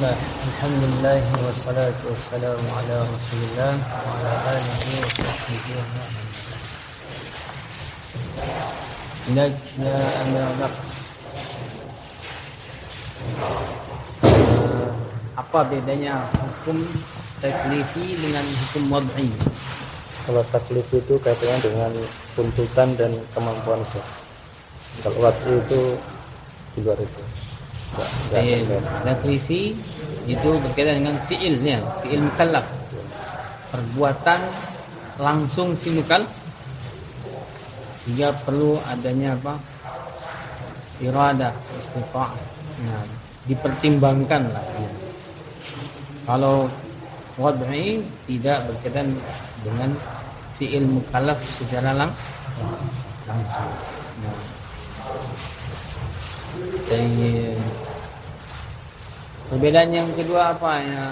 Bismillah Alhamdulillah Wassalatu wassalamu ala rasulillah Wa ala alihi wa sahbihi wa Najna amma Apa bedanya hukum taklifi dengan hukum wad'i? Kalau taklif itu kaitannya dengan tuntutan dan kemampuan sah. Kalau wad'i itu di luar itu. Taklifi itu berkaitan dengan fi'ilnya, fi'il mukallaf. Perbuatan langsung si mukal sehingga perlu adanya apa? Iradah, istifah. Nah, dipertimbangkan lah. Ya. Kalau wad'i tidak berkaitan dengan fi'il mukallaf secara lang langsung. Nah. Dan perbedaan yang kedua apa ya?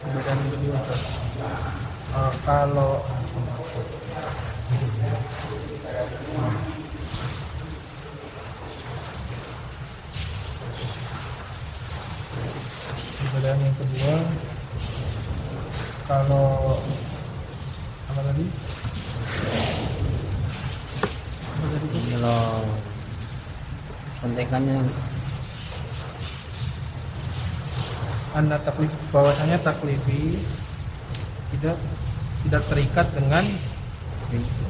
Perbedaan yang kedua uh, kalau perbedaan yang kedua kalau apa tadi? Apa tadi? Kalau kontekannya anda taklif bahwasanya taklifi tidak tidak terikat dengan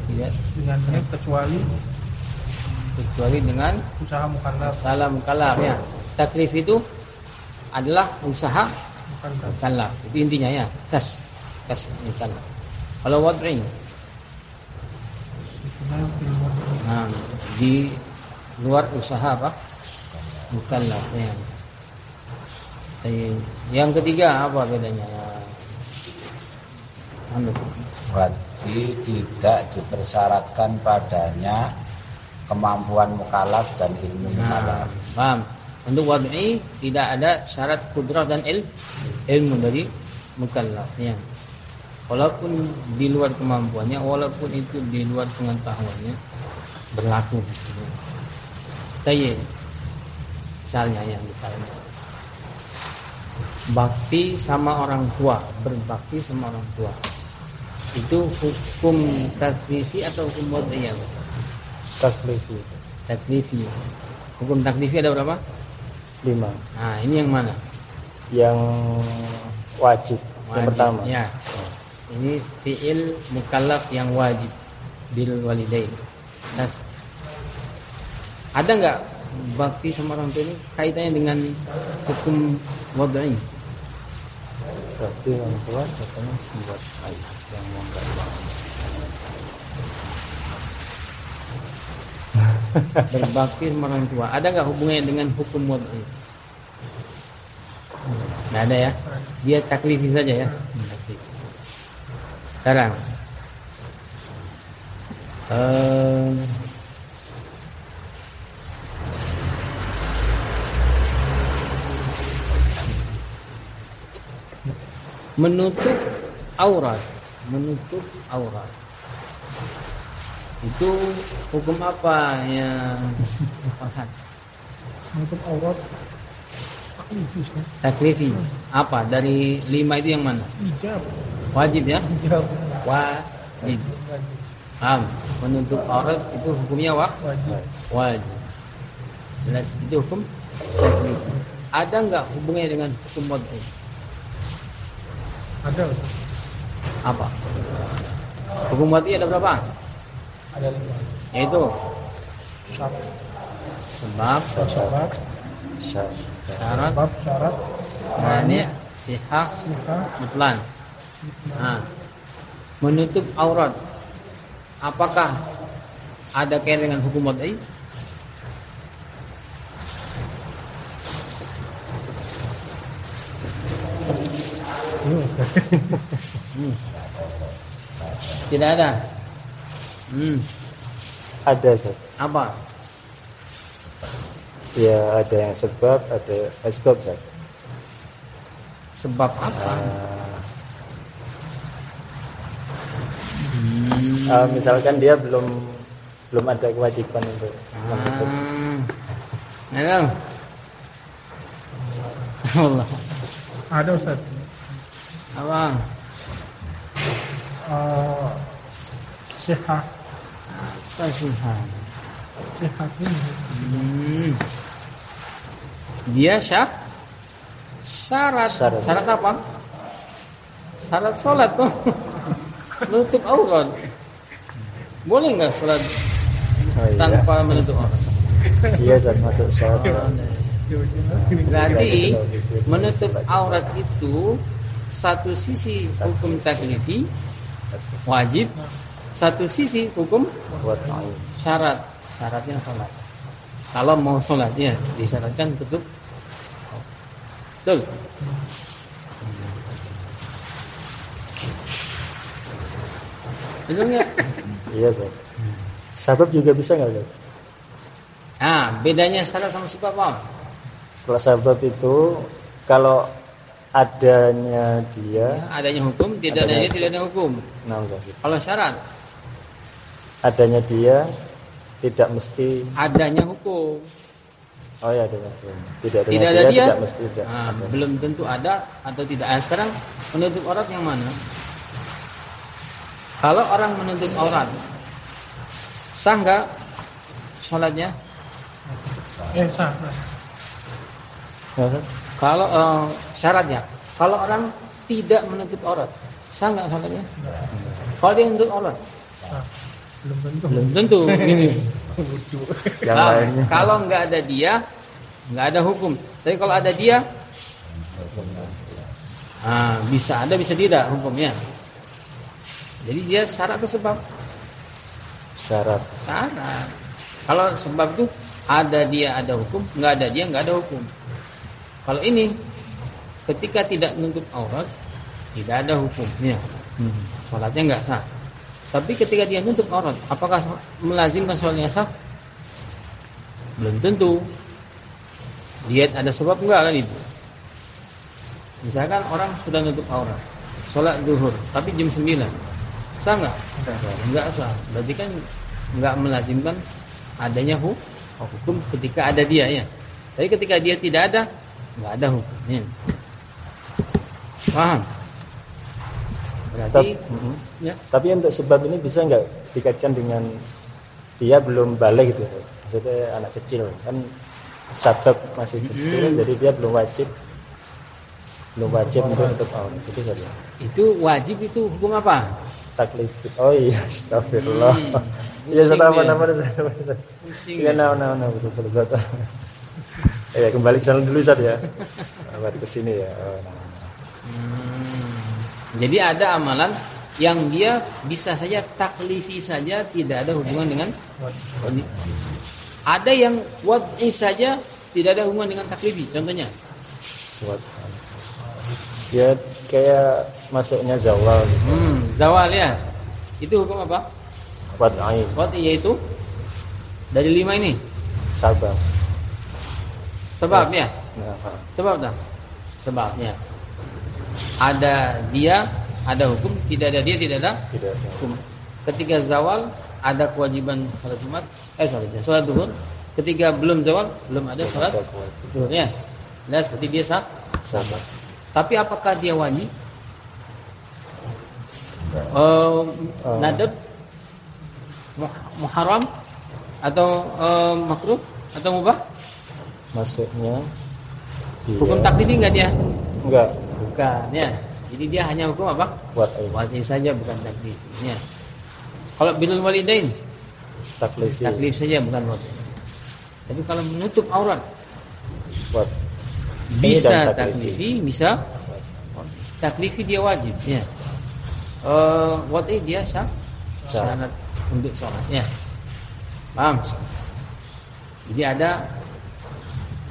tidak. dengannya kecuali kecuali dengan usaha mukallaf. Salah mukallaf ya. Taklif itu adalah usaha mukallaf. itu intinya ya. Kas kas mukallaf. Kalau wad'i nah di luar usaha apa mukallaf ya yang ketiga apa bedanya anu berarti tidak dipersyaratkan padanya kemampuan mukallaf dan ilmu. Nah, paham? Untuk wad'i tidak ada syarat kudrah dan il, ilmu dari mukallaf ya. Walaupun di luar kemampuannya, walaupun itu di luar pengetahuannya berlaku. Tayyib. Misalnya yang misalnya. Bakti sama orang tua berbakti sama orang tua. Itu hukum taklifi atau hukum wadiyah taklifi. Taklifi. Hukum taklifi ada berapa? Lima. Nah ini yang mana? Yang wajib, wajib yang pertama. ya. Ini fiil mukallaf yang wajib bil walidain. Nah, ada nggak bakti sama orang tua ini kaitannya dengan hukum wadai berarti orang tua katanya membuat air yang mau berbakti sama orang tua. Ada nggak hubungannya dengan hukum wadai nggak ada ya? Dia taklifi saja ya? Sekarang. Uh, menutup aurat. Menutup aurat. Itu hukum apa yang menutup aurat. Taklifi apa? Dari lima itu yang mana? Wajib ya? Wajib. Paham? Menutup aurat itu hukumnya wa? wajib. Wajib. Jelas. Itu hukum taklifi ada nggak hubungannya dengan hukum wajib ada. Apa? Hukum mati ada berapa? Ada lima. Yaitu syarat. Sebab. Syarat. Syarat. Sebab syarat. Mani. Sihah. Mutlan. Nah, menutup aurat. Apakah ada kaitan dengan hukum mati? Hmm. Tidak ada. Hmm. Ada sih. Apa? Ya ada yang sebab, ada sebab sih. Sebab apa? Uh, hmm. uh, misalkan dia belum belum ada kewajiban untuk ah. Halo. Allah. Ada Ustaz. Abang. Uh, sehat. Kasihan. Sehat ini. Hmm. Dia syah syarat. Syarat. Syarat apa? Syarat sholat tuh. Nutup aurat. Boleh nggak sholat Oh, iya. tanpa menutup aurat? Iya, Ustaz, masuk syarat. Berarti menutup aurat itu satu sisi hukum taklifi wajib, satu sisi hukum syarat. Syaratnya sholat. Kalau mau sholat ya disyaratkan tutup. Betul. Betul nggak? Iya, Ustaz. Sabab juga bisa nggak, Ustaz? Nah, bedanya syarat sama sebab apa? Kalau sabab itu kalau adanya dia, Ya, adanya hukum, tidak Adanya adanya tidak ada hukum. nah Kalau syarat, adanya dia tidak mesti adanya hukum. oh ya adanya dia. tidak adanya Tidak ada dia, tidak mesti tidak Nah, ada. belum tentu ada atau tidak. Nah, sekarang menutup aurat yang mana? Kalau orang menutup aurat, sah nggak sholatnya? Eh, sah. sah. Kalau eh, syaratnya, kalau orang tidak menutup aurat, sah nggak sholatnya? Kalau dia menutup aurat. Belum tentu. belum tentu. Gini. yang Nah, lainnya kalau nggak ada dia, nggak ada hukum. Tapi kalau ada dia, ah, bisa ada, bisa tidak hukumnya. Jadi dia syarat atau sebab? syarat Syarat. Kalau sebab itu ada dia ada hukum, nggak ada dia nggak ada hukum. Kalau ini ketika tidak menutup aurat tidak ada hukumnya. Hmm. Sholatnya nggak sah. Tapi ketika dia nutup aurat, apakah melazimkan sholatnya sah? Belum tentu. Lihat ada sebab enggak kan itu. Misalkan orang sudah nutup aurat, sholat duhur, tapi jam 9. Sah nggak? Enggak sah. Berarti kan nggak melazimkan adanya hu- hukum ketika ada dia ya. Tapi ketika dia tidak ada, nggak ada hukumnya. Paham? Berarti Tapi, ya, tapi untuk sebab ini bisa nggak dikaitkan dengan dia belum balik gitu maksudnya anak kecil kan sabab masih kecil Hmm. jadi dia belum wajib belum wajib untuk aurat itu saja. Itu wajib itu hukum apa? taklif oh iya astagfirullah. Hmm. iya sudah apa nama? Pusing iya nah nah nah betul betul betul. Ya kembali ke channel dulu Ustaz ya. Kembali ke sini ya. Oh, nah. Hmm. Jadi ada amalan yang dia bisa saja taklifi saja tidak ada hubungan dengan ada yang wad'i saja tidak ada hubungan dengan taklifi contohnya. Ya kayak masuknya zawal. Gitu. hmm, zawal ya. Itu hukum apa? Ain wad'i yaitu dari lima ini? Sabab. Sebab ya? Nah, sebab tak sebabnya ada dia ada hukum tidak ada dia tidak ada tidak hukum. Ketika zawal ada kewajiban salat Jumat, eh salat salat duhur. Ketika belum zawal belum ada salat Ada kewajiban. duhur ya. Nah, seperti dia sah. sabab Tapi apakah dia wajib? Eh, nadab mu- muharam atau eh, makruh atau mubah? masuknya dia Hukum taklifi enggak dia? enggak Bukan ya. Jadi dia hanya hukum apa? buat Wajib saja bukan taklif. Ya. Kalau bilul walidain taklifi taklif saja bukan wajib. Tapi kalau menutup aurat buat bisa taklifi. bisa taklifi dia wajib ya. Wajib dia sah syarat untuk sholat ya. Paham? Jadi ada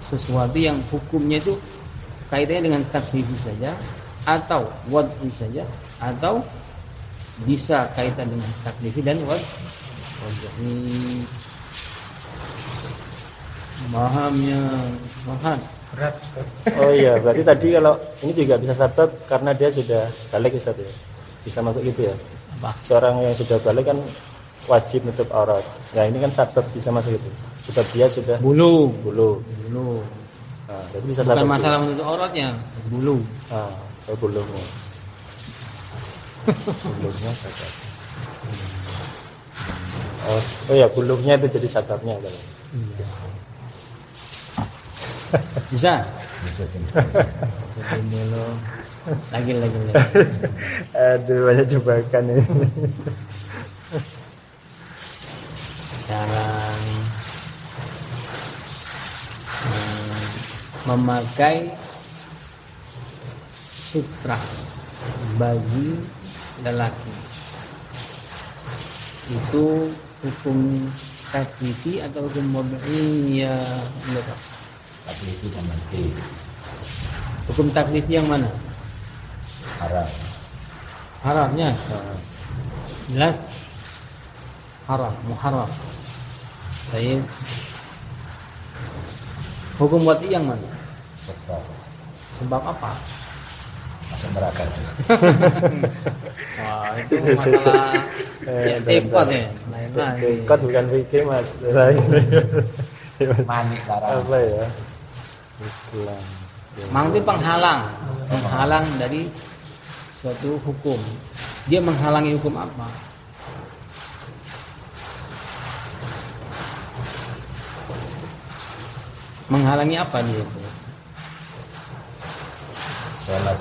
sesuatu yang hukumnya itu kaitannya dengan taklifi saja atau wad'i saja atau bisa kaitan dengan taklifi dan wad. Wad'i pahamnya Mahan. Berat, oh iya berarti tadi kalau ini juga bisa sabab karena dia sudah balik Ustaz ya? Bisa masuk gitu ya? Apa? Seorang yang sudah balik kan wajib nutup aurat. Nah ini kan sabab bisa masuk itu sebab dia sudah bulu bulu bulu Nah, bisa Bukan masalah menutup auratnya, bulu. Ah, oh, belumnya. belumnya sadap. Oh, s- oh ya bulunya itu jadi sadapnya kan. Bisa? Ikutin dulu. Lagi lagi lagi. Aduh banyak jebakan ini. Sekarang memakai sutra bagi lelaki. Itu hukum taklifi atau hukum wad'i ya menurut Tapi itu yang nanti hukum taklifi yang mana? Haram. haramnya? Jelas? Haram muharram. Baik. hukum wad'i yang mana Sebab sebab apa masuk neraka juga. Wah, itu masalah Eh, ikut ya, lain lagi. Bukan fikih mas. Lain. Manik larang. Apa ya? Islam. Mang itu penghalang, penghalang dari suatu hukum. Dia menghalangi hukum apa? Menghalangi apa dia itu? Sholat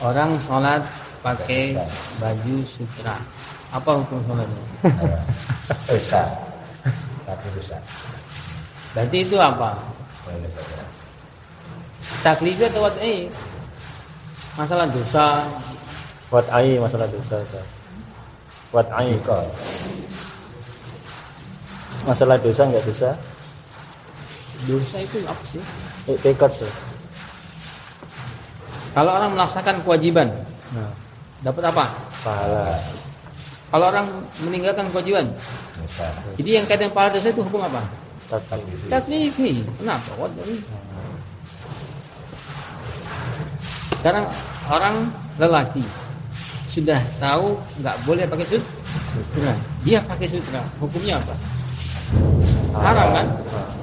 Orang sholat pakai baju sutra. Apa hukum sholatnya? Dosa. Tapi dosa. Berarti itu apa? Taklifi atau wad'i? Masalah dosa. Wat ai masalah dosa. Ustaz. Wat ai Ikut. masalah dosa nggak dosa? Dosa itu apa sih? Ikut sih. Kalau orang melaksanakan kewajiban, Nah, dapat apa? pahala. Kalau orang meninggalkan kewajiban, Dosa. jadi yang kaitan pahala dosa itu hukum apa? Taklifi. Kenapa? Wad'i. Sekarang orang lelaki sudah tahu nggak boleh pakai sut- sutra. Dia pakai sutra. Hukumnya apa? Haram kan?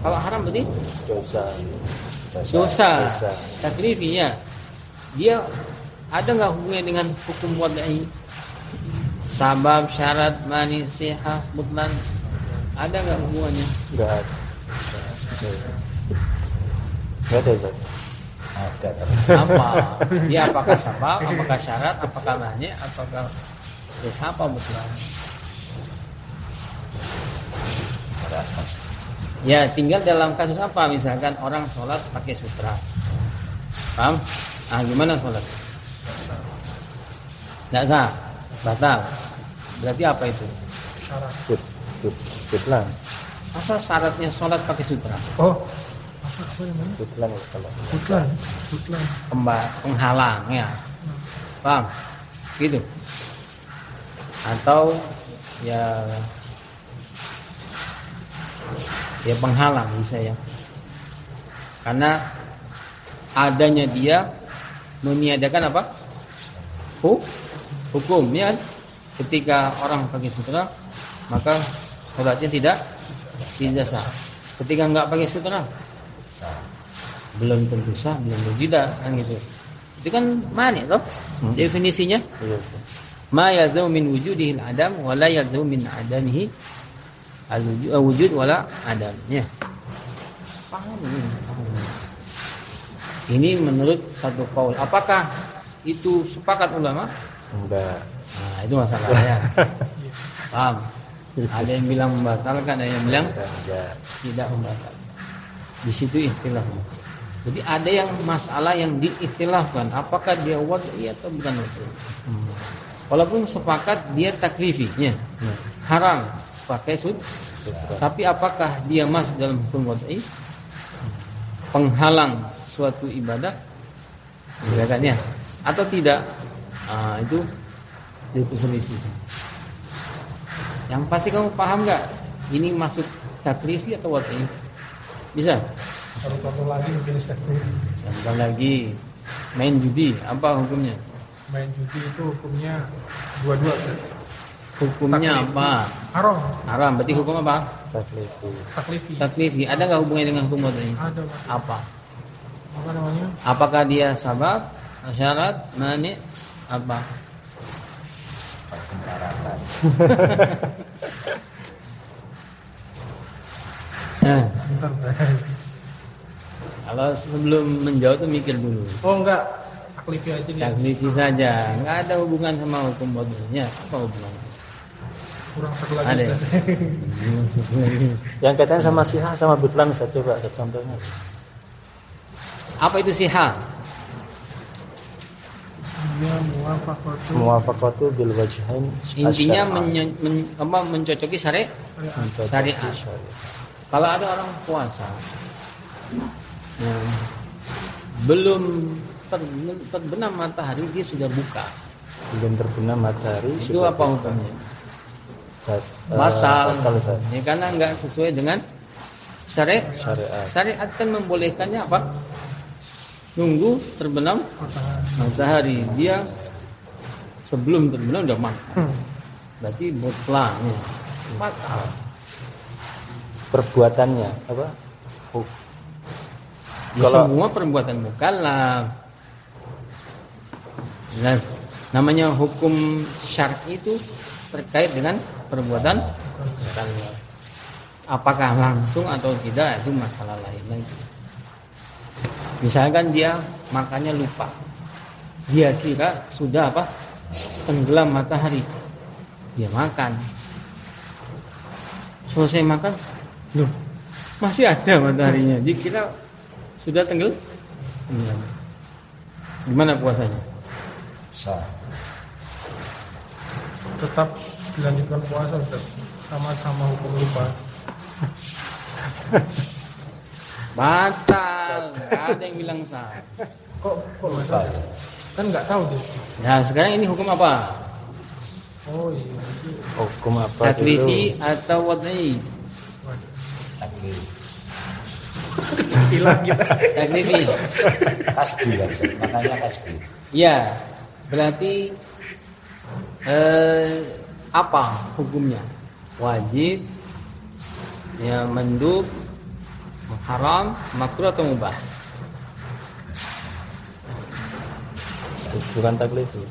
Kalau haram berarti dosa. Dosa. dosa. Dosa. Taklifinya dia ada nggak hubungannya dengan hukum wad'i? Sabab, syarat, mani, sihah, mutlan ada nggak hubungannya? Enggak ada. Enggak ada. Ada Apa? Dia apakah sabab, apakah syarat, apakah mani, apakah sihah, apa mutlan? ada asmas. Ya tinggal dalam kasus apa? Misalkan orang sholat pakai sutra, paham? Ah gimana sholat? Tidak sah, batal. Berarti apa itu? syarat Kut, kut, kutlan. Asal syaratnya sholat pakai sutra, oh kalau. butlan butlan Pemba, penghalang ya, paham? Gitu. Atau ya ya penghalang bisa ya. Karena adanya dia meniadakan apa? Hu- Hukum ya? Ketika orang pakai sutra maka sholatnya tidak tidak sah. Ketika nggak pakai sutra Sah. belum tentu sah, belum tentu tidak kan gitu. Itu kan manik toh definisinya. Iya. Ma yalzamu min wujudihi al-adam wa la yalzamu min adamihi al-wujud eh, wujud wala adam. Ya. Paham ini. paham. Ini menurut satu kaul. Apakah itu sepakat ulama? Enggak. Nah, itu masalahnya. Paham? Ada yang bilang membatalkan, ada yang bilang Enggak. tidak membatalkan. Di situ ikhtilafnya. Jadi ada yang masalah yang diikhtilafkan, apakah dia wad'i atau bukan wad'i. Walaupun sepakat dia taklifinya haram pakai sud, tapi apakah dia masuk dalam hukum wad'i? Penghalang suatu ibadah, misalkan ya, atau tidak? Ah, itu selisih. Yang pasti kamu paham nggak? Ini maksud taklifi atau wad'i? Bisa? Kalau contoh lagi mungkin. Contoh lagi main judi apa hukumnya? Main judi itu hukumnya dua-dua. Hukumnya Taklif. apa? Haram, Haram. Berarti hukum apa? Taklifi. taklifi. Taklifi. Ada nggak hubungannya dengan hukum wad'i? Ada mas. Apa? Apa namanya Apakah dia sabab, syarat, mani, apa? Nah, bentar. kalau sebelum menjawab tuh mikir dulu. oh enggak taklifi aja nih Taklifi saja, nggak ada hubungan sama hukum wadulnya. Apa hubungannya? kurang satu lagi Ada. ya? Yang katanya sama sihah sama butlan saya coba contohnya. Apa itu siha? muwafaqatu bil wajhain Intinya men- apa, mencocoki. Mencocoki syariat. Kalau ada orang puasa, nah, belum ter- terbenam matahari dia sudah buka. Belum terbenam matahari Itu sudah apa hukumnya? Eh, Batal. Ya, karena nggak sesuai dengan syariat. Syariat. Syariat kan membolehkannya apa? Nunggu terbenam matahari matahari. Dia sebelum terbenam udah makan. Berarti mutlak. Ya. Perbuatannya apa? Huk- Ya, Kalau- semua perbuatan mukallaf. Nah, namanya hukum syar'i itu terkait dengan perbuatan mukallaf. Apakah langsung atau tidak itu masalah lain lagi. Misalkan dia makannya lupa. Dia kira sudah apa? Tenggelam matahari. Dia makan. Selesai makan, loh, masih ada mataharinya. Dikira sudah tenggelam. Tenggelam. Gimana puasanya? sah tetap dilanjutkan puasa Ustaz. sama-sama hukum lupa Batal. Gak ada yang bilang sah. kok kok ya. kan nggak tahu dia Nah sekarang ini hukum apa? oh iya itu Hukum apa Taklifi atau wad'i? taklif istilah kita Taklifi. kasbi ya makanya kasbi Ya, berarti eh, apa hukumnya? Wajib, ya mendub, haram, makruh atau mubah? Bukan taklifi.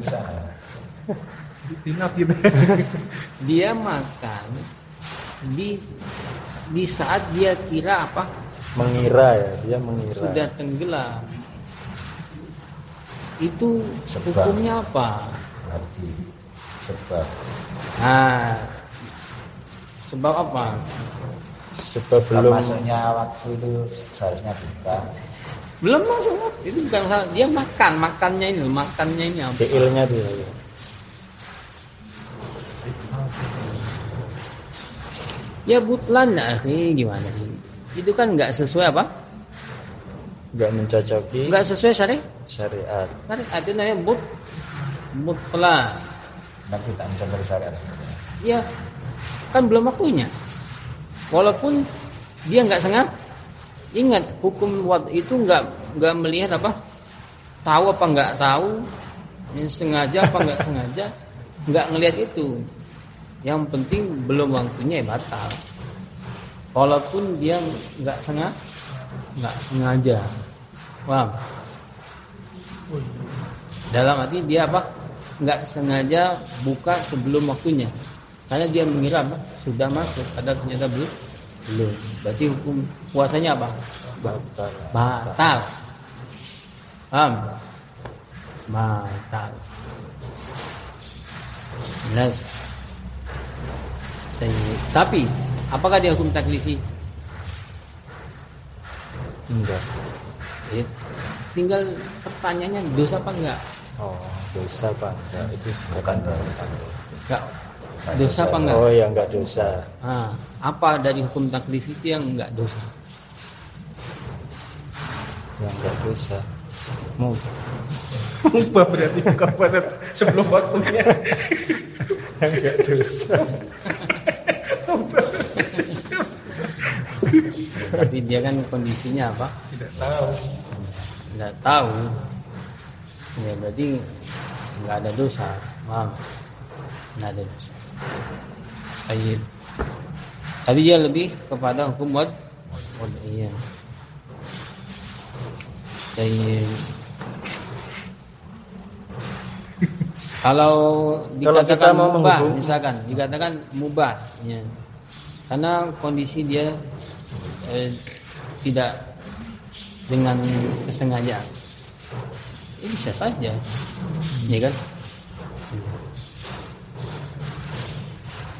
bisa gitu Dia makan di di saat dia kira apa Mengira ya, dia mengira. sudah tenggelam. Itu Sebab. hukumnya apa? berarti sebab Nah, sebab apa? Sebab belum masuknya waktu itu seharusnya buka Belum masuk itu bukan salah. Dia makan, makannya ini, loh, makannya ini apa? fiilnya dia. ya. Ya butlan lah, akhi. gimana sih? Itu kan nggak sesuai apa? Enggak mencocoki Nggak sesuai syariat. syariat. Syariat itu namanya but mutlan. dan kita mencoba syariat Ya, kan belum waktunya. Walaupun dia nggak sengaja, ingat hukum wad itu nggak nggak melihat apa, tahu apa nggak tahu, sengaja apa nggak sengaja, nggak ngelihat itu. Yang penting belum waktunya ya batal. Walaupun dia nggak sengaja, nggak sengaja, paham? Dalam arti dia apa? Nggak sengaja buka sebelum waktunya. Karena dia mengira apa? Sudah masuk, padahal ternyata belum. Belum. Berarti hukum puasanya apa? Batal. Batal. Paham? Batal. Jelas. Tapi apakah dia hukum taklifi? Enggak. Eh, tinggal pertanyaannya dosa apa enggak? Oh, dosa Pak. Enggak, itu bukan dosa Enggak. Dosa apa enggak? Oh ya enggak dosa. Ah, apa dari hukum taklif itu yang enggak dosa? Yang enggak dosa. Mau Ubah berarti buka puasa sebelum waktunya. enggak dosa. Tapi dia kan kondisinya apa? Tidak tahu. Enggak tahu. Ya berarti enggak ada dosa. Paham? Enggak ada dosa. Baik. Tadi dia lebih kepada hukum wad. Wad iya. Kalau Kalau kita dikatakan mau mubah, menghubung- misalkan dikatakan mubah, ya. karena kondisi dia eh, tidak dengan kesengajaan, ya bisa saja, ya kan?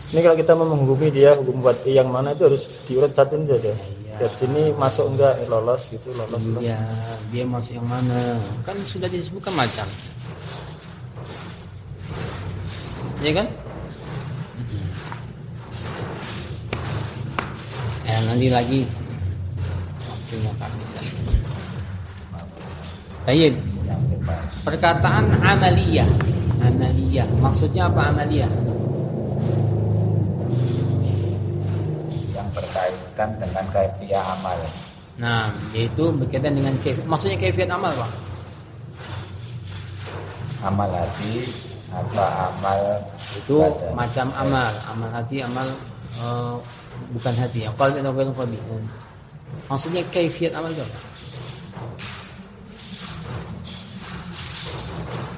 Ini kalau kita mau menghubungi dia hukum buat yang mana itu harus diurut satu saja. Iya. Dari sini masuk enggak lolos gitu lolos. lolos. Iya, dia masuk yang mana? Kan sudah disebutkan macam. Ya kan? Eh, nanti lagi waktunya kehabisan. Tayyib. yang bebas Perkataan amaliyah. Amaliyah. Maksudnya apa amaliyah? Berkaitan dengan kaifiah amal Nah, yaitu berkaitan dengan kaifiat. Maksudnya kaifiat amal, Pak. amal hati atau amal itu badan. macam amal amal hati amal eh, bukan hati ya qalbi atau qalbi maksudnya kaifiat amal itu apa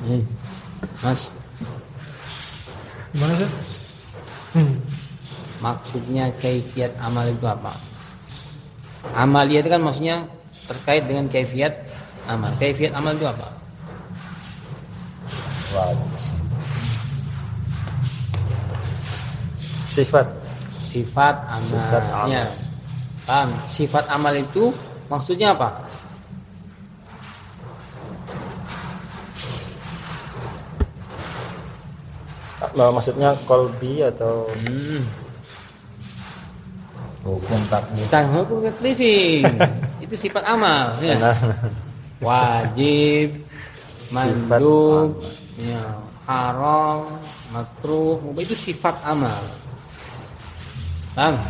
Hmm. mas Gimana sih? Hmm. Maksudnya kaifiat amal itu apa amaliyah itu kan maksudnya terkait dengan kaifiat amal kaifiat amal itu apa Sifat. sifat Sifat amalnya amal. paham sifat amal itu maksudnya apa maksudnya kolbi atau hmm. Hukum taklif hukum taklifin. itu sifat amal ya. Wajib, mandub, ya, haram, makruh, mubah itu sifat amal. Paham?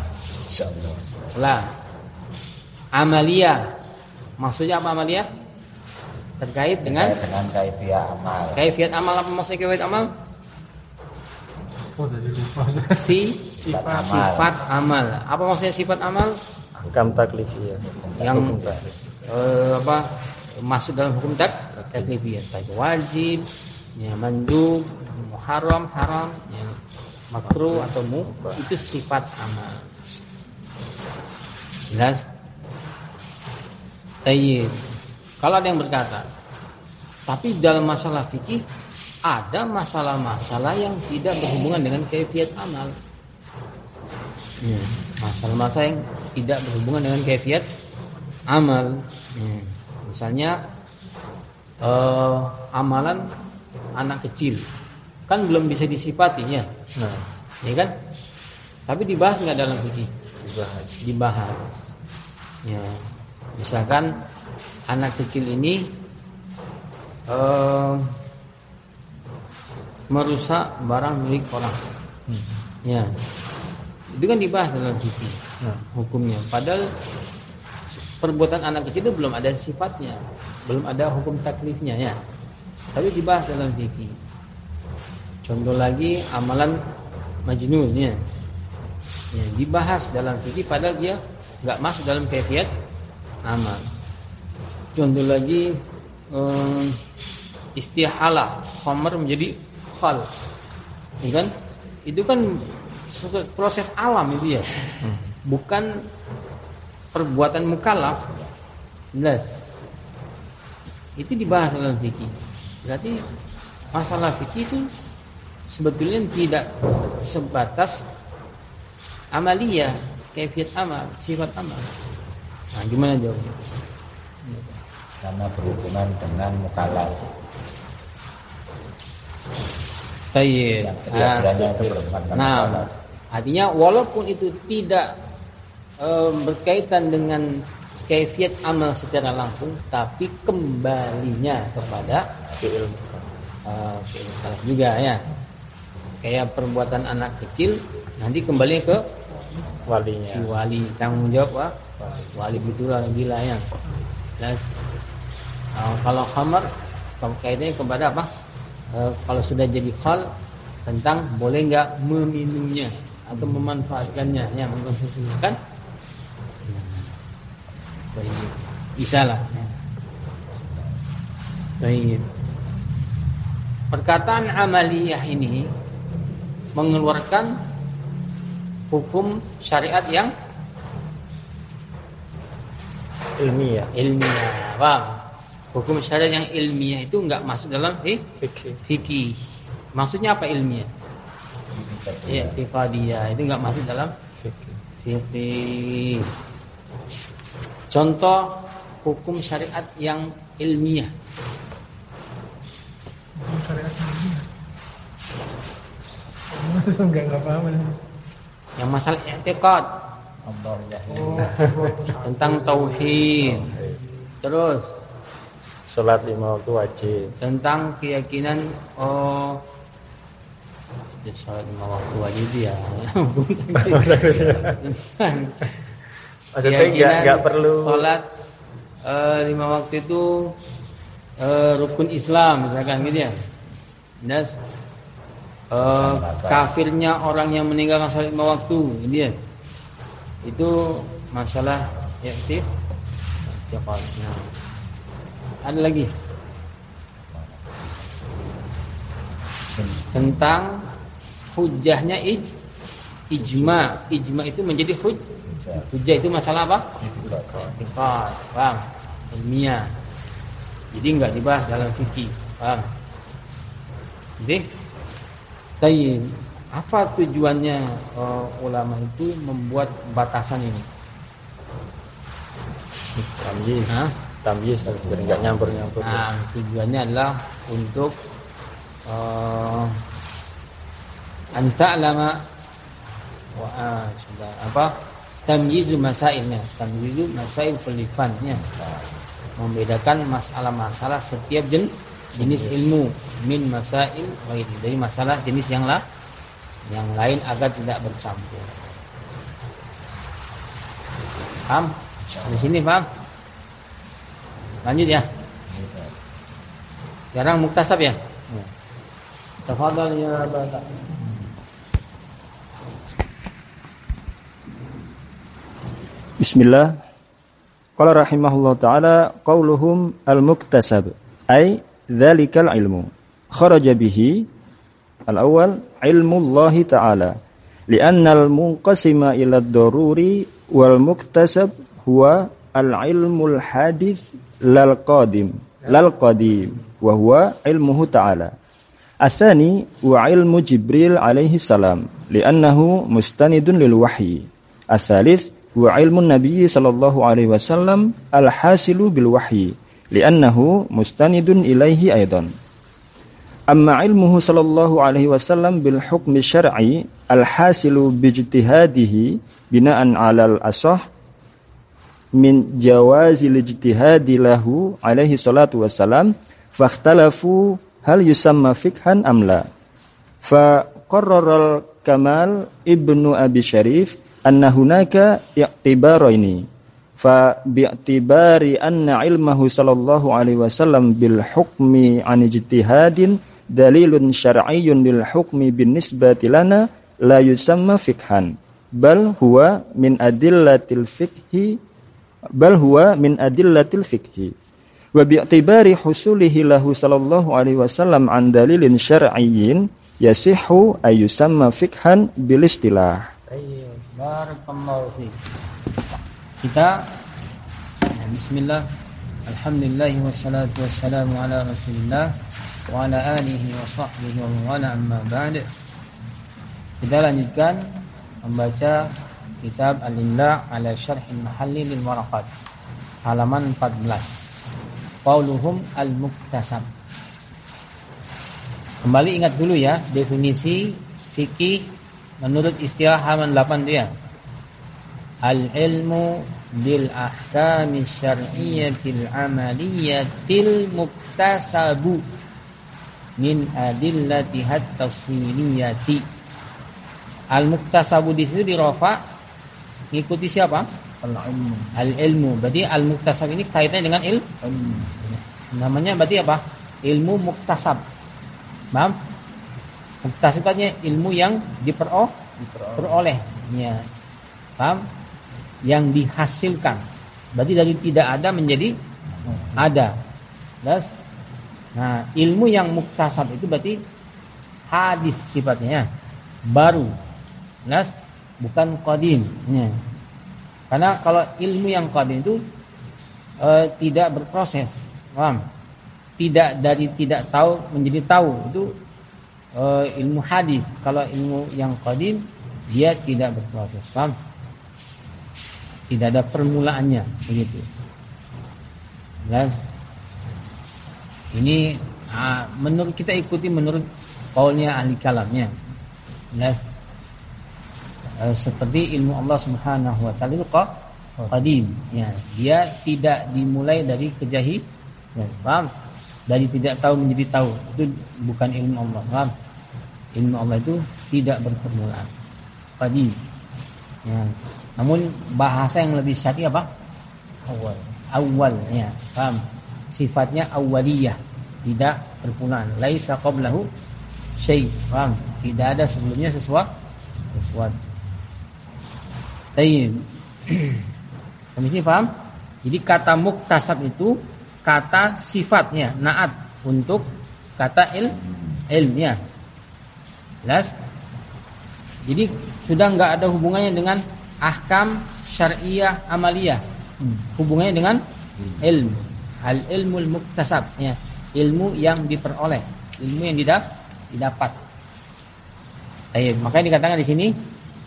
insyaallah Ulang. Amalia. Maksudnya apa amalia? Terkait dengan Terkait dengan kaifiah amal kaifiat amal apa maksudnya kaifiat amal? Oh, lupa. Si Sifat amal. sifat amal. Apa maksudnya sifat amal? Hukam taklifiyah. Yang Hukum taklif. eh, apa masuk dalam hukum tak taklifiyah tadi wajib ya mandub muharram haram ya, makruh atau mubah itu sifat amal jelas Tayyib. Kalau ada yang berkata, tapi dalam masalah fikih ada masalah-masalah yang tidak berhubungan dengan kaifiat amal. Ya, Masalah-masalah yang tidak berhubungan dengan kaifiat amal. Ya, Misalnya eh, amalan anak kecil kan belum bisa disifati ya, Nah, ya kan? Tapi dibahas nggak dalam fikih? dibahas. dibahas. Ya, misalkan anak kecil ini eh, merusak barang milik orang. Ya, itu kan dibahas dalam fikih Nah, hukumnya. Padahal perbuatan anak kecil itu belum ada sifatnya, belum ada hukum taklifnya ya. Tapi dibahas dalam fikih. Contoh lagi amalan majnun ya. Ya, dibahas dalam fikih padahal dia nggak masuk dalam kaifiat amal. Contoh lagi eh, istihalah khamar menjadi khal. Ya kan? Itu kan proses alam itu ya. Bukan perbuatan mukallaf. Jelas. Itu dibahas dalam fikih. Berarti masalah fikih itu sebetulnya tidak sebatas amalia, kaifiat amal, sifat amal. Nah, gimana jawabnya? karena berhubungan dengan mukallaf Tayyib. Nah, Nah, artinya walaupun itu tidak eh, berkaitan dengan kaifiat amal secara langsung, tapi kembalinya kepada fi'il. mukallaf juga ya. Kayak perbuatan anak kecil nanti kembali ke walinya. si wali tanggung jawab Wah. wali gitulah gila ya. Dan nah, kalau khamar kaitannya kepada apa? Eh, kalau sudah jadi khal tentang boleh nggak meminumnya atau memanfaatkannya ya mengkonsumsinya kan bisa lah. Baik. Perkataan amaliyah ini mengeluarkan hukum syariat yang ilmiah ilmiah. Bang, hukum syariat yang ilmiah itu enggak masuk dalam eh, fikih fikih. Maksudnya apa ilmiah? Ya, tifadiyah itu enggak masuk dalam fikih. Contoh hukum syariat yang ilmiah. Hukum syariat ini. Enggak enggak paham. Yang masalah i'tiqad. Oh, tentang tauhid. Terus sholat lima waktu wajib tentang keyakinan oh ya, sholat lima waktu wajib ya. Tentang maksudnya nggak nggak perlu sholat eh, lima waktu itu eh, rukun Islam misalkan gitu ya. Dan eh, kafirnya orang yang meninggalkan sholat lima waktu ini ya. Itu masalah ya itu Nah. Ada lagi tentang hujahnya ij, ijma. Ijma itu menjadi huj. Hujah itu masalah apa? Itikad, paham? Ilmiah. Jadi enggak dibahas dalam fikih, paham? Jadi, Tayyib, apa tujuannya uh, ulama itu membuat batasan ini? Hah? Tamyiz biar nggak nyampur nyampur Nah, tujuannya adalah untuk uh, anta'lama wa ah, sudah apa? Tamyizu masailnya. Tamyizu masail pelifannya. Membedakan masalah-masalah setiap jen, jenis ilmu. Min masail ghairi dari masalah jenis yang lah yang lain agar tidak bercampur. Paham? Di sini paham lanjut ya sekarang muktasab ya Tafadhal ya Bapak. Bismillah. Qala rahimahullah taala qauluhum al-muktasab ay dzalikal ilmu. Kharaja bihi al-awwal ilmu Allah taala. Lianna al-munqasima ila ad-daruri wal muktasab huwa al-ilmul hadis lal qadim lal qadim wa huwa ilmuhu ta'ala. Asani wa ilmu Jibril alaihi salam li'annahu mustanidun lil wahyi. Asalis wa ilmu Nabi sallallahu alaihi wasallam al hasilu bil wahyi li'annahu mustanidun ilaihi aidan. Amma ilmuhu sallallahu alaihi wasallam bil hukmi syar'i al hasilu bijtihadihi bina'an 'alal asah min jawazil ijtihadi lahu alaihi salatu wassalam fakhtalafu hal yusamma fikhan am la. Fa qarrara kamal ibnu abi syarif anna hunaka i'tibaraini. Fa bi'tibari anna ilmahu sallallahu alaihi wasallam bil hukmi an ijtihadin dalilun syar'iyyun lil hukmi bin nisbati lana la yusamma fikhan bal huwa min adillatil fikhi bal huwa min adillatil fikhi wa bi'tibari husulihi lahu sallallahu alaihi wasallam an dalilin syar'iyyin yasihu ayusamma fikhan bil istilah. Kita ya, bismillah. Alhamdulillah wassalatu wassalamu ala Rasulillah wa ala alihi wa sahbihi wa wala amma ba'd. Kita lanjutkan membaca kitab Al-Imla ala Syarh Mahalli lil Waraqat. Halaman 14. Qauluhum al-muktasab. Kembali ingat dulu ya definisi fikih menurut istilah halaman 8 dia. Al-ilmu bil ahkami syar'iyyatil amaliyatil muktasabu min adillatihat tafsiliyati. Al-muktasabu di situ dirofa ngikuti siapa? Al-ilmu. Al-ilmu. Berarti al-muktasab ini kaitannya dengan il namanya berarti apa? Ilmu muktasab. Paham? Muktasab artinya ilmu yang diperoleh, diperoleh. Ya. Paham? Yang dihasilkan. Berarti dari tidak ada menjadi ada. Das Nah, ilmu yang muktasab itu berarti hadis sifatnya ya. Baru. Jelas? Bukan qadim. Ya. Karena kalau ilmu yang qadim itu e, tidak berproses. Paham? Tidak dari tidak tahu menjadi tahu. Itu e, ilmu hadis. Kalau ilmu yang qadim dia tidak berproses. Paham? Tidak ada permulaannya begitu. Jelas? Ini ah, menurut kita ikuti menurut kaulnya ahli kalamnya. Ya. Eh, seperti ilmu Allah Subhanahu wa taala itu qadim ya. Dia tidak dimulai dari kejahil ya, paham? Dari tidak tahu menjadi tahu. Itu bukan ilmu Allah, paham? Ilmu Allah itu tidak berpermulaan. Qadim. Ya. Namun bahasa yang lebih syar'i apa? Awal. Awal ya, paham? sifatnya awaliyah tidak permulaan laisa qablahu syai paham tidak ada sebelumnya sesuatu sesuatu Tayyib. Kami ini paham jadi kata muktasab itu kata sifatnya naat untuk kata il ilmiah. Jelas? Jadi sudah nggak ada hubungannya dengan ahkam syariah amaliyah. Hubungannya dengan ilmu. Al ilmul muktasab ya. Ilmu yang diperoleh. Ilmu yang didapat. Ayo, makanya dikatakan di sini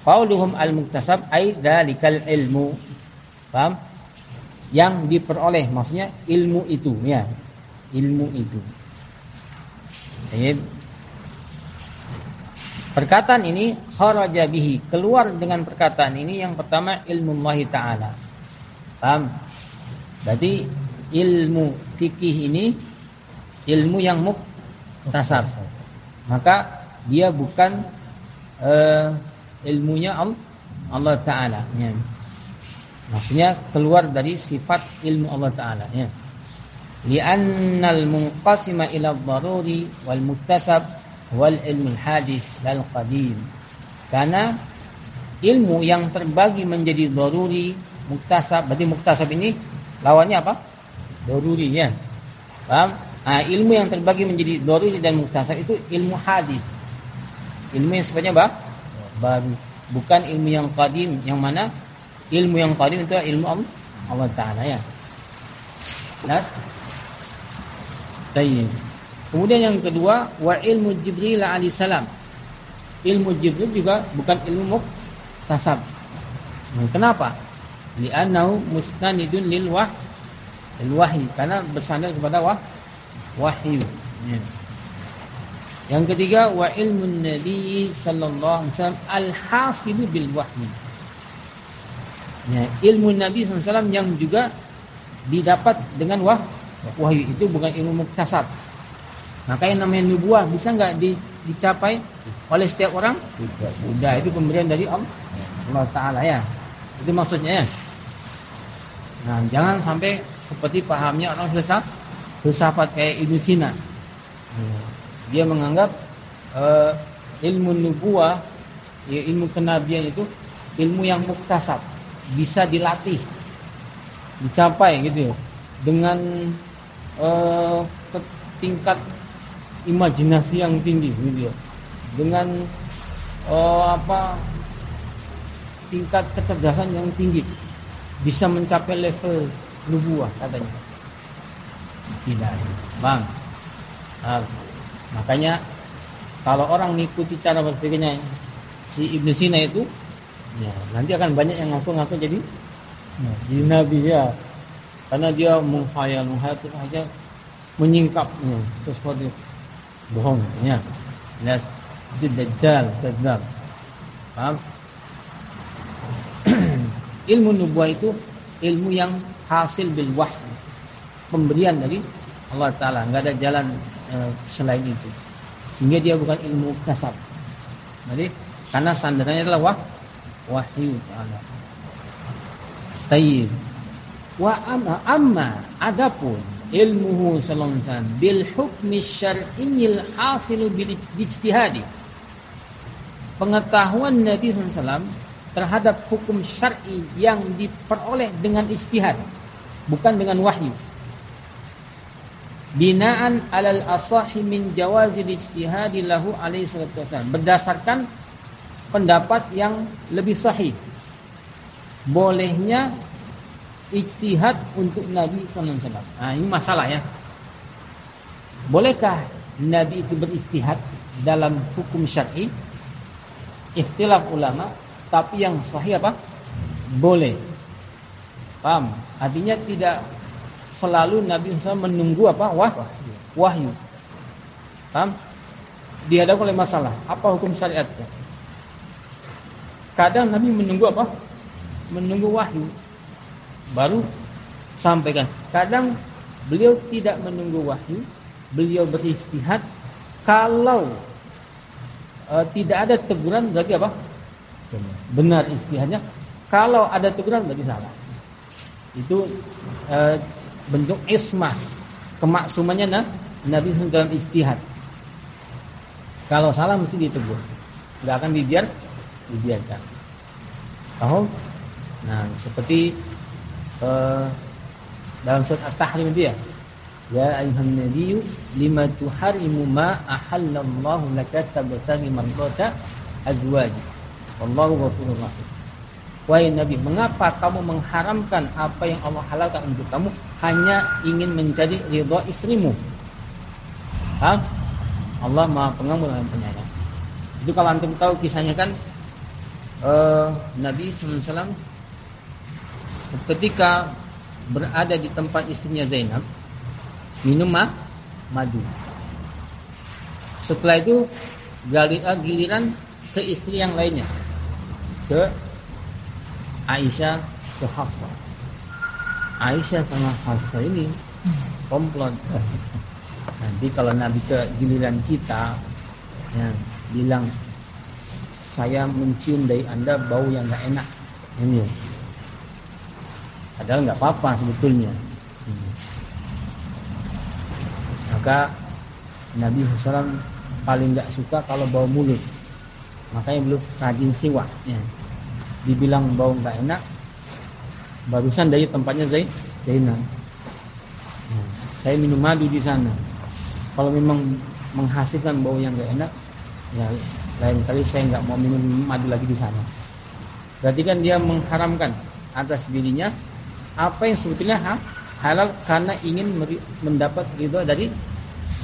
qauluhum al muktasab ai dalikal ilmu. Paham yang diperoleh maksudnya ilmu itu ya. Ilmu itu. Ayo. perkataan ini kharaja bihi keluar dengan perkataan ini yang pertama ilmu Allah taala. Paham berarti ilmu fikih ini ilmu yang muktasab. Maka dia bukan uh, ilmunya Allah Taala. Ya. Maksudnya keluar dari sifat ilmu Allah Taala. Ya. Li'annal munqasima ila daruri wal muktasab wal ilmu hadis lal qadim. Karena ilmu yang terbagi menjadi daruri, muktasab, berarti muktasab ini lawannya apa? doruri ya. Paham? Nah, ilmu yang terbagi menjadi doruri dan muktasar itu ilmu hadis. Ilmu yang sifatnya apa? Baru. Bukan ilmu yang qadim yang mana ilmu yang qadim itu ilmu Allah, Allah Taala ya. Jelas? Tayyib. Kemudian yang kedua wa ilmu Jibril alaihissalam. Ilmu Jibril juga bukan ilmu muktasab. Kenapa? Li'annahu mustanidun lil wah wahyu karena bersandar kepada wah, wahyu. Ya. Yang ketiga wa ilmu Nabi sallallahu alaihi wasallam al-hasil bil wahyi. Ya, ilmu Nabi SAW yang juga didapat dengan wah, wahyu itu bukan ilmu muktasab. Maka yang namanya nubuah bisa nggak di, dicapai oleh setiap orang? Tidak. Itu pemberian dari Allah, Allah Taala ya. Itu maksudnya ya. Nah, jangan sampai seperti pahamnya orang filsafat filsafat kayak Ibnu Sina. Dia menganggap uh, ilmu nubuah, ya, ilmu kenabian itu ilmu yang muktasab, bisa dilatih, dicapai gitu ya, dengan uh, tingkat imajinasi yang tinggi gitu ya. Dengan uh, apa tingkat kecerdasan yang tinggi bisa mencapai level nubuah katanya tidak bang nah, makanya kalau orang mengikuti cara berpikirnya si Ibnu Sina itu ya nanti akan banyak yang ngaku-ngaku jadi ya, jadi nabi ya. Karena dia menghayal menghayal itu aja menyingkap ya, sesuatu bohong ya. Jelas itu dajjal dajjal. Paham? Ilmu nubuah itu ilmu yang hasil bil wahyu pemberian dari Allah Taala. Nggak ada jalan e, selain itu. Sehingga dia bukan ilmu kasab jadi karena sandarannya adalah wah wahyu Taala. Tayyib. Wa amma amma adapun ilmuhu sallallahu bil hukmi syar'iyyil hasil bil ijtihadi. Pengetahuan Nabi SAW terhadap hukum syar'i yang diperoleh dengan istihad bukan dengan wahyu binaan alal asahi min jawazil ijtihadi lahu alaihi salatu wasallam berdasarkan pendapat yang lebih sahih bolehnya ijtihad untuk Nabi sallallahu alaihi wasallam. Nah, ini masalah ya. Bolehkah Nabi itu beristihad dalam hukum syar'i? Ikhtilaf ulama, tapi yang sahih apa? Boleh. Paham? Artinya tidak selalu Nabi SAW menunggu apa? Wah, wahyu. Paham? Dihadapkan oleh masalah. Apa hukum syariatnya? Kadang Nabi menunggu apa? Menunggu wahyu. Baru sampaikan. Kadang beliau tidak menunggu wahyu, beliau beristihad kalau e, tidak ada teguran berarti apa? Benar istihadnya. Kalau ada teguran berarti salah. Itu e, bentuk ismah kemaksumannya nah, Nabi SAW dalam istihad. Kalau salah mesti ditegur. Nggak akan dibiar dibiarkan. Tahu? Nah, seperti e, dalam surat At-Tahrim itu ya Ya ayuhan nabiyyu lima tuharimu ma ahallallahu laka tabtaghi mardata azwaji. Wallahu ghafurur rahim. Wahai Nabi, mengapa kamu mengharamkan apa yang Allah halalkan untuk kamu hanya ingin mencari ridha istrimu? Hah? Allah Maha Pengampun dan Penyayang. Itu kalau antum tahu kisahnya kan uh, Nabi SAW ketika berada di tempat istrinya Zainab minum mah, madu. Setelah itu giliran ke istri yang lainnya, ke Aisyah, ke Hafsah. Aisyah sama Hafsah ini komplot. Nanti kalau Nabi ke giliran kita, ya, bilang saya mencium dari anda bau yang nggak enak, ini. Padahal nggak apa-apa sebetulnya. maka Nabi SAW paling nggak suka kalau bau mulut makanya belum rajin siwak ya. dibilang bau nggak enak barusan dari tempatnya Zain Zainab ya. saya minum madu di sana kalau memang menghasilkan bau yang nggak enak ya lain kali saya nggak mau minum madu lagi di sana berarti kan dia mengharamkan atas dirinya apa yang sebetulnya ha, halal karena ingin mendapat ridho dari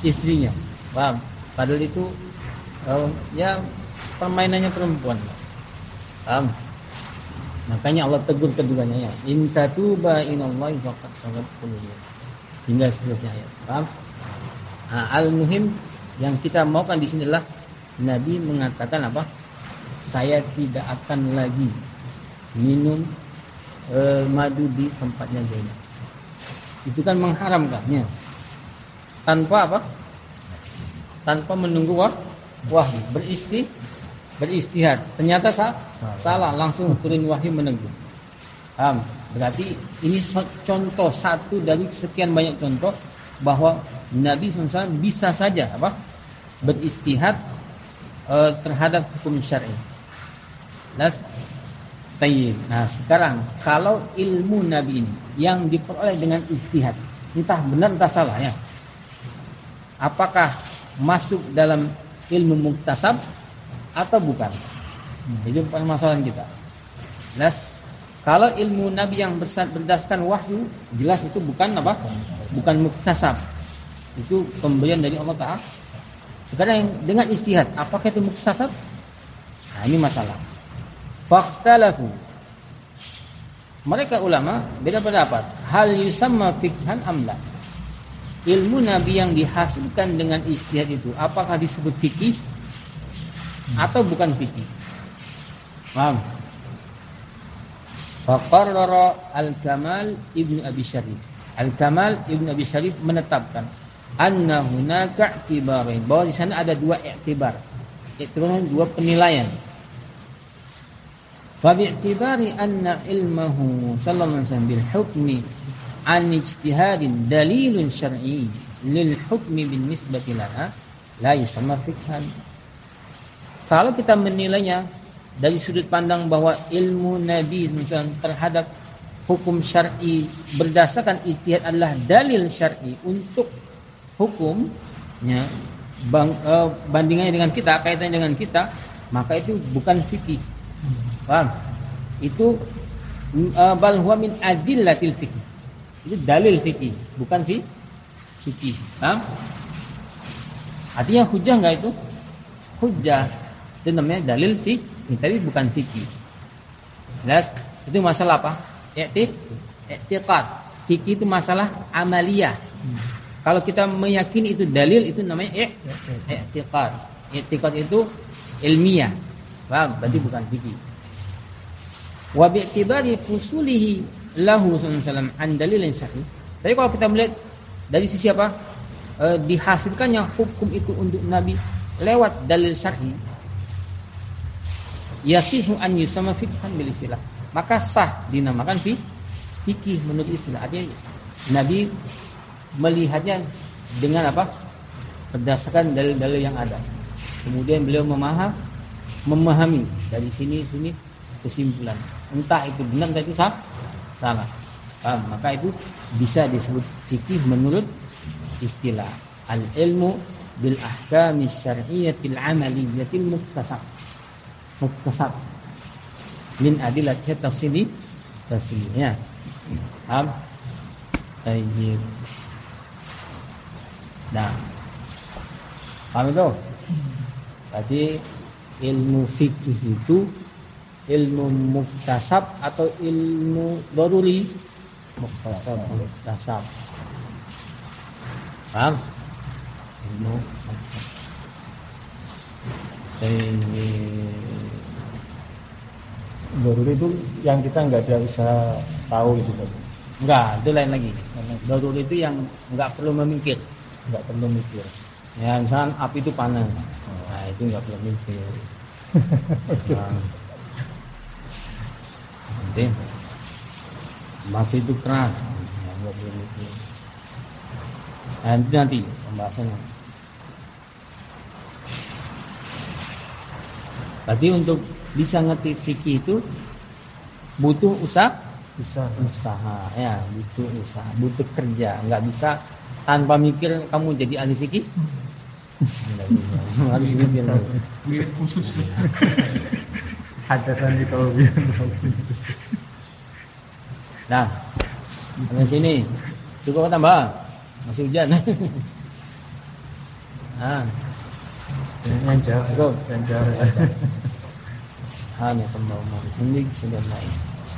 istrinya. Paham? Padahal itu uh, ya permainannya perempuan. Paham? Makanya Allah tegur keduanya ya. In tatuba inallahi faqad sagat qulubun. Hingga seterusnya ya. Paham? Nah, al-muhim yang kita maukan di sini adalah Nabi mengatakan apa? Saya tidak akan lagi minum e, madu di tempatnya Zainab itu kan mengharamkannya tanpa apa tanpa menunggu wah wahyu beristi beristihad ternyata sah, salah. langsung turun wahyu menegur paham? Berarti ini contoh satu dari sekian banyak contoh bahwa Nabi SAW bisa saja apa? Beristihad e, terhadap hukum syar'i. Nah, Nah sekarang kalau ilmu Nabi ini yang diperoleh dengan ijtihad, entah benar entah salah ya. Apakah masuk dalam ilmu muktasab atau bukan? Hmm. Itu permasalahan kita. Jelas? Kalau ilmu Nabi yang berdasarkan wahyu, jelas itu bukan apa? Bukan muktasab. Itu pemberian dari Allah Taala. Sekarang dengan istihad, apakah itu muktasab? Nah, ini masalah. Fakhtalafu. Mereka ulama beda pendapat. Hal yusamma fikhan amla. Ilmu Nabi yang dihasilkan dengan istihad itu apakah disebut fikih atau bukan fikih. Paham? Faqarrara Al-Kamal Ibn Abi Syarif. Al-Kamal Ibn Abi Syarif menetapkan anna hunaka i'tibarain bahwa di sana ada dua i'tibar. I'tibar dua penilaian. Fa bi'tibari anna ilmahu sallallahu alaihi wasallam bil hukmi an ijtihadin dalilun syar'i lil hukmi bin nisbati lana la yusamma fikhan kalau kita menilainya dari sudut pandang bahwa ilmu Nabi misalnya terhadap hukum syar'i berdasarkan ijtihad adalah dalil syar'i untuk hukumnya bang, eh, bandingannya dengan kita, kaitannya dengan kita, maka itu bukan fikih. Paham? Itu uh, bal huwa min adillatil fikih. Itu dalil fikih, bukan fi fikih. Paham? Artinya hujah enggak itu? Hujah. Itu namanya dalil fikih, tapi bukan fikih. Jelas? Itu masalah apa? I'tid, i'tiqad. Fikih itu masalah amaliyah. Kalau kita meyakini itu dalil itu namanya i'tiqad. I'tiqad itu ilmiah. Paham? Berarti bukan fikih. Wa bi'tibari fusulihi lahu sallallahu an dalilin sahih. Tapi kalau kita melihat dari sisi apa? E, dihasilkannya hukum itu untuk Nabi lewat dalil syar'i. Yasihu an yusama fikhan bil istilah. Maka sah dinamakan fi fikih menurut istilah. Artinya Nabi melihatnya dengan apa? Berdasarkan dalil-dalil yang ada. Kemudian beliau memaham, memahami dari sini sini kesimpulan. Entah itu benar atau sah, salah. Paham? Maka itu bisa disebut fikih menurut istilah al ilmu bil ahkami syar'iyyatil amaliyatil muktasab. Muktasab min adilati tafsili tafsilnya. Paham? Tayyib. Nah, paham itu? Berarti ilmu fikih itu ilmu muktasab atau ilmu daruri? Muktasab. Muktasab. Paham? Ilmu muktasab. Daruri itu yang kita nggak ada bisa tahu gitu. Enggak, itu lain lagi. Daruri itu yang enggak perlu memikir. Nggak perlu mikir. Ya, misalnya api itu panas. Nah, itu enggak perlu mikir. Nah, nanti batu itu keras. Nah, enggak perlu mikir. Nah, itu nanti pembahasannya. Berarti untuk bisa ngerti fikih itu butuh usaha Bisa. usaha ya butuh usaha butuh kerja nggak bisa tanpa mikir kamu jadi ahli fikih bisa. harus mikir Mirip khusus tuh. Hadasan di kalau nah sampai sini cukup tambah masih hujan nah Yang jauh. Yang jauh. Subhanallah, Alhamdulillah, sudah naik.